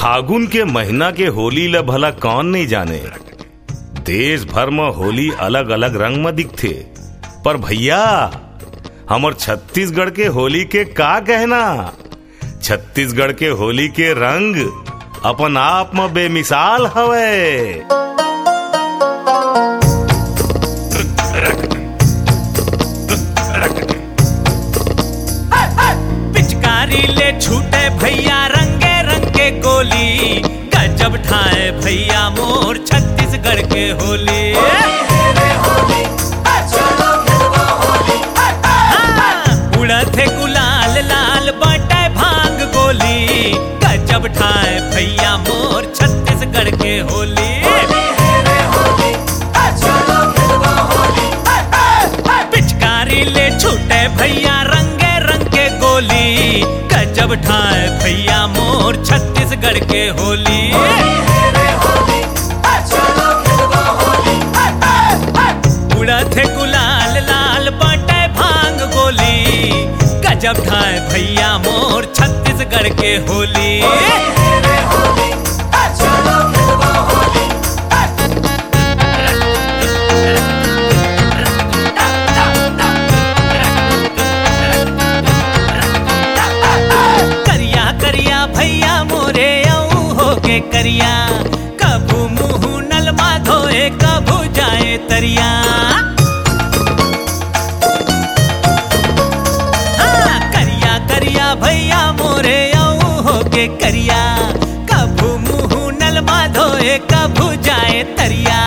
फागुन के महीना के होली ल भला कौन नहीं जाने। देश भर में होली अलग अलग रंग में दिखते पर भैया हमर छत्तीसगढ़ के होली के का कहना छत्तीसगढ़ के होली के रंग अपन आप में बेमिसाल हवे। गजब ठाए भैया मोर छत्तीसगढ़ के होली। हाँ, उड़त है गुलाल लाल बटे भाँग गोली। गजब ठाए भैया मोर छत्तीसगढ़ के होली। गजब ठाए भैया मोर, छत्तीसगढ़ के होली। उड़त है गुलाल, लाल बटे भाँग गोली। गजब ठाए भैया मोर, छत्तीसगढ़ के होली। करिया। कभू मुँह नलमा धोए कभू जाए तरिया। करिया करिया भैया मोरे अऊ हो के करिया। कभू मुँह नलमा धोए कभू जाए तरिया।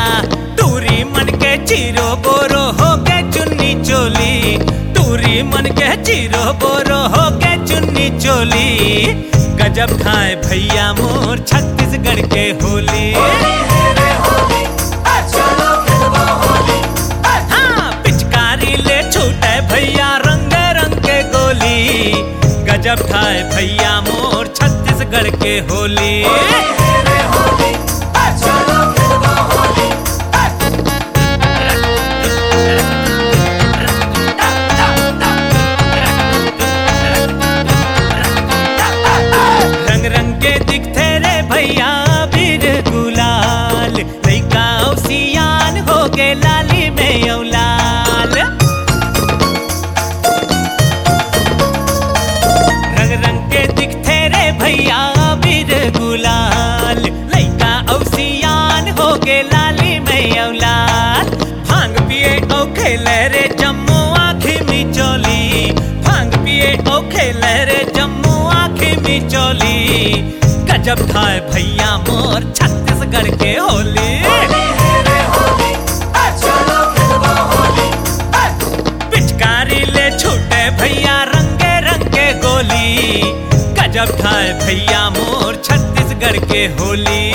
टूरी मन के चीरो बोरो हो के चुन्नी चोली। टूरी मन के चीरो बोरो हो के चुन्नी चोली। गजब खाए भैया मोर छत्तीसगढ़ के होली। हाँ, पिचकारी ले छूटे भैया रंग रंग के गोली। गजब खाए भैया मोर छत्तीसगढ़ के होली। मिचोली गजब खाए भैया मोर, छत्तीसगढ़ के होली। पिचकारी ले छूटे भैया रंगे रंग गोली। गजब खाए भैया मोर, छत्तीसगढ़ के होली।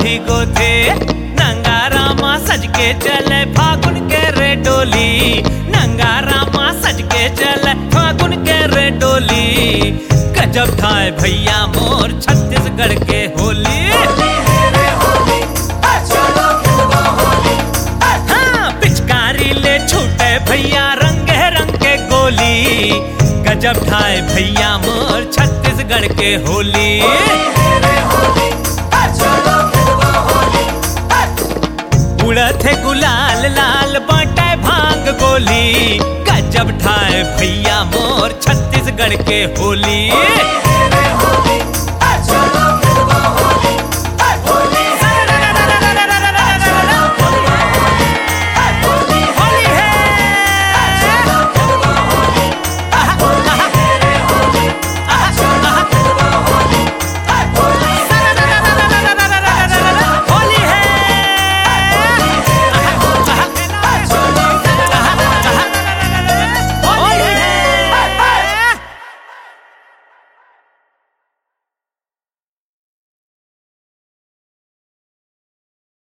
भिगो थे नंगारा माँ सज के चले फागुन के रे डोली। नंगारा माँ सज के चले फागुन के रे डोली। गजब खाए भैया मोर छत्तीसगढ़ के होली। हाँ, पिचकारी ले भैया रंगे रंग के गोली। गजब ठाए भैया मोर छत्तीसगढ़ के होली। उड़त गुलाल लाल बाटे भाँग गोली। गजब ठाए भैया मोर छत्तीसगढ़ के होली।